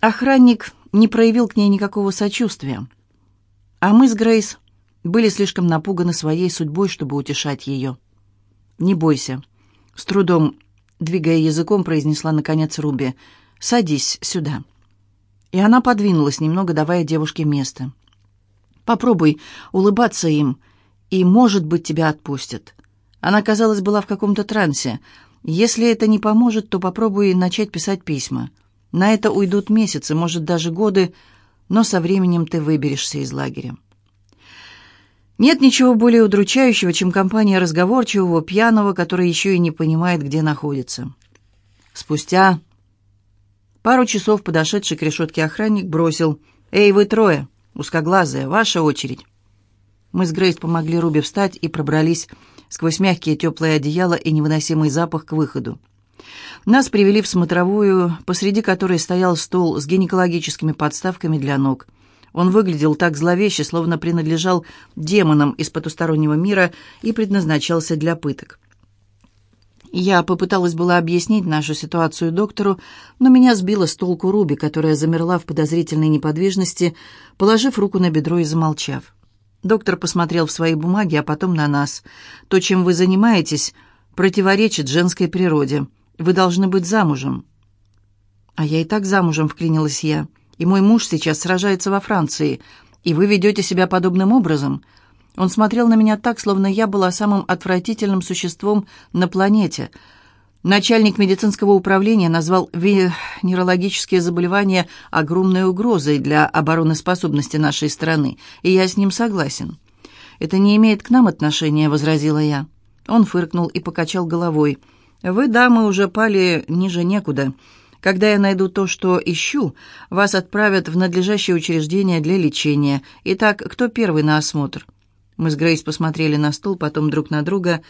Охранник не проявил к ней никакого сочувствия. А мы с Грейс были слишком напуганы своей судьбой, чтобы утешать ее. «Не бойся», — с трудом, двигая языком, произнесла наконец Руби. «Садись сюда». И она подвинулась немного, давая девушке место. «Попробуй улыбаться им, и, может быть, тебя отпустят». Она, казалось, была в каком-то трансе. «Если это не поможет, то попробуй начать писать письма. На это уйдут месяцы, может, даже годы, но со временем ты выберешься из лагеря». Нет ничего более удручающего, чем компания разговорчивого, пьяного, который еще и не понимает, где находится. Спустя пару часов подошедший к решетке охранник бросил «Эй, вы трое, узкоглазые, ваша очередь». Мы с Грейс помогли Руби встать и пробрались сквозь мягкие теплые одеяла и невыносимый запах к выходу. Нас привели в смотровую, посреди которой стоял стол с гинекологическими подставками для ног – он выглядел так зловеще, словно принадлежал демонам из потустороннего мира и предназначался для пыток. Я попыталась была объяснить нашу ситуацию доктору, но меня сбила с толку Руби, которая замерла в подозрительной неподвижности, положив руку на бедро и замолчав. Доктор посмотрел в свои бумаги, а потом на нас. «То, чем вы занимаетесь, противоречит женской природе. Вы должны быть замужем». «А я и так замужем», — вклинилась я и мой муж сейчас сражается во Франции, и вы ведете себя подобным образом». Он смотрел на меня так, словно я была самым отвратительным существом на планете. Начальник медицинского управления назвал венерологические заболевания огромной угрозой для обороноспособности нашей страны, и я с ним согласен. «Это не имеет к нам отношения», — возразила я. Он фыркнул и покачал головой. «Вы, дамы, уже пали ниже некуда. Когда я найду то, что ищу, вас отправят в надлежащее учреждение для лечения. Итак, кто первый на осмотр?» Мы с Грейс посмотрели на стол, потом друг на друга.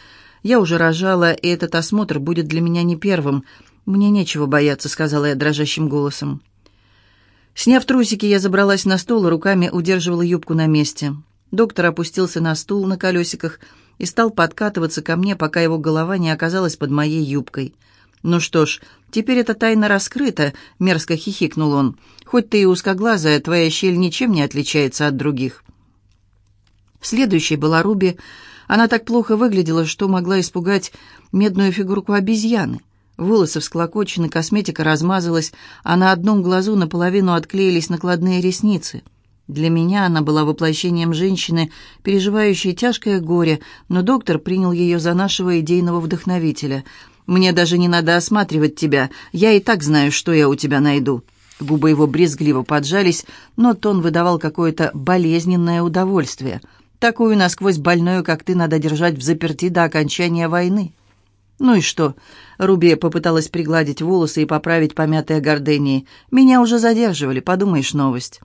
«Я уже рожала, и этот осмотр будет для меня не первым. Мне нечего бояться», — сказала я дрожащим голосом. Сняв трусики, я забралась на стол и руками удерживала юбку на месте. Доктор опустился на стул на колесиках и стал подкатываться ко мне, пока его голова не оказалась под моей юбкой. «Ну что ж, теперь эта тайна раскрыта», — мерзко хихикнул он. «Хоть ты и узкоглазая, твоя щель ничем не отличается от других». Следующей была Руби. Она так плохо выглядела, что могла испугать медную фигурку обезьяны. Волосы всклокочены, косметика размазалась, а на одном глазу наполовину отклеились накладные ресницы. Для меня она была воплощением женщины, переживающей тяжкое горе, но доктор принял ее за нашего идейного вдохновителя — мне даже не надо осматривать тебя. Я и так знаю, что я у тебя найду». Губы его брезгливо поджались, но тон выдавал какое-то болезненное удовольствие. Такую насквозь больную, как ты, надо держать в заперти до окончания войны. «Ну и что?» Руби попыталась пригладить волосы и поправить помятые гордении. «Меня уже задерживали, подумаешь, новость».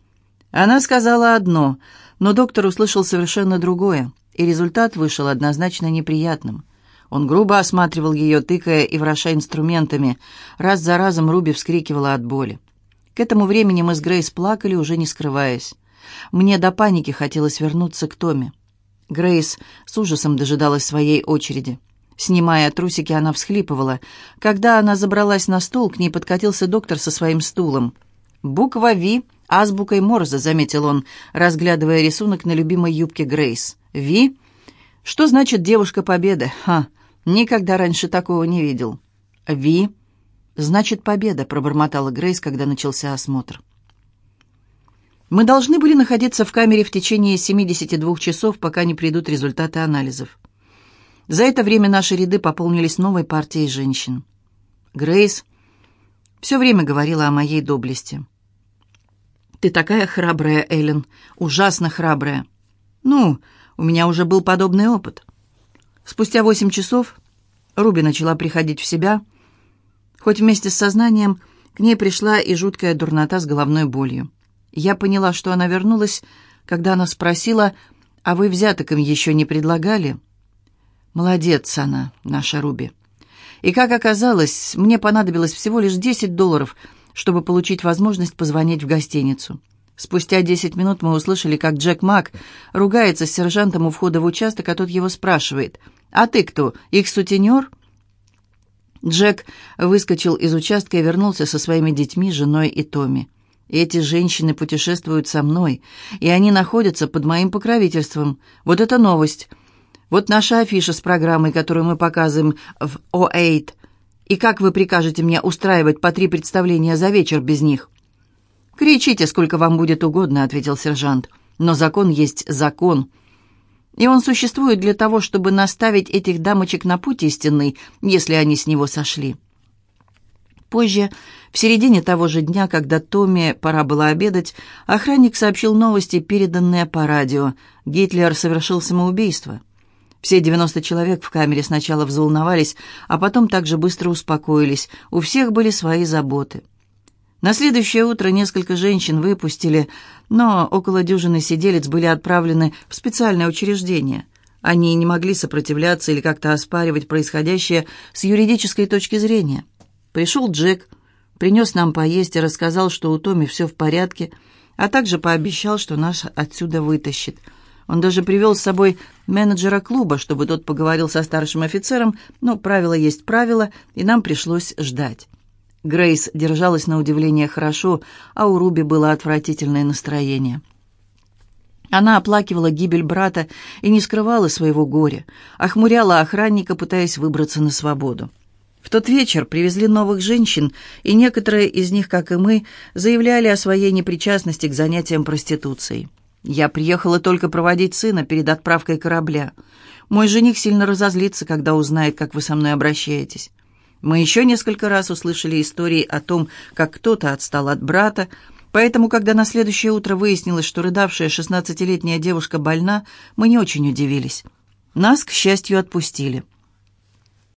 Она сказала одно, но доктор услышал совершенно другое, и результат вышел однозначно неприятным. Он грубо осматривал ее, тыкая и вращая инструментами. Раз за разом Руби вскрикивала от боли. К этому времени мы с Грейс плакали, уже не скрываясь. Мне до паники хотелось вернуться к Томе. Грейс с ужасом дожидалась своей очереди. Снимая трусики, она всхлипывала. Когда она забралась на стол, к ней подкатился доктор со своим стулом. «Буква «Ви» азбукой Морзе», — заметил он, разглядывая рисунок на любимой юбке Грейс. «Ви» Что значит девушка победы? Ха, Никогда раньше такого не видел. Ви. Значит, победа, пробормотала Грейс, когда начался осмотр. Мы должны были находиться в камере в течение 72 часов, пока не придут результаты анализов. За это время наши ряды пополнились новой партией женщин. Грейс все время говорила о моей доблести. «Ты такая храбрая, Эллен, ужасно храбрая. Ну, у меня уже был подобный опыт. Спустя восемь часов Руби начала приходить в себя, хоть вместе с сознанием к ней пришла и жуткая дурнота с головной болью. Я поняла, что она вернулась, когда она спросила, «А вы взяток им еще не предлагали?» «Молодец она, наша Руби». И, как оказалось, мне понадобилось всего лишь десять долларов, чтобы получить возможность позвонить в гостиницу. Спустя десять минут мы услышали, как Джек Мак ругается с сержантом у входа в участок, а тот его спрашивает – «А ты кто, их сутенер?» Джек выскочил из участка и вернулся со своими детьми, женой и Томми. Эти женщины путешествуют со мной, и они находятся под моим покровительством. Вот это новость. Вот наша афиша с программой, которую мы показываем в О8. И как вы прикажете мне устраивать по три представления за вечер без них?» «Кричите, сколько вам будет угодно», — ответил сержант. «Но закон есть закон. И он существует для того, чтобы наставить этих дамочек на путь истинный, если они с него сошли». Позже, в середине того же дня, когда Томми пора было обедать, охранник сообщил новости, переданные по радио. Гитлер совершил самоубийство. Все 90 человек в камере сначала взволновались, а потом также быстро успокоились. У всех были свои заботы. На следующее утро несколько женщин выпустили, но около дюжины сиделец были отправлены в специальное учреждение. Они не могли сопротивляться или как-то оспаривать происходящее с юридической точки зрения. Пришел Джек, принес нам поесть и рассказал, что у Томи все в порядке, а также пообещал, что нас отсюда вытащит. Он даже привел с собой менеджера клуба, чтобы тот поговорил со старшим офицером, но правило есть правило, и нам пришлось ждать. Грейс держалась на удивление хорошо, а у Руби было отвратительное настроение. Она оплакивала гибель брата и не скрывала своего горя, охмуряла охранника, пытаясь выбраться на свободу. В тот вечер привезли новых женщин, и некоторые из них, как и мы, заявляли о своей непричастности к занятиям проституцией. Я приехала только проводить сына перед отправкой корабля. Мой жених сильно разозлится, когда узнает, как вы со мной обращаетесь. Мы еще несколько раз услышали истории о том, как кто-то отстал от брата, поэтому, когда на следующее утро выяснилось, что рыдавшая шестнадцатилетняя девушка больна, мы не очень удивились. Нас, к счастью, отпустили.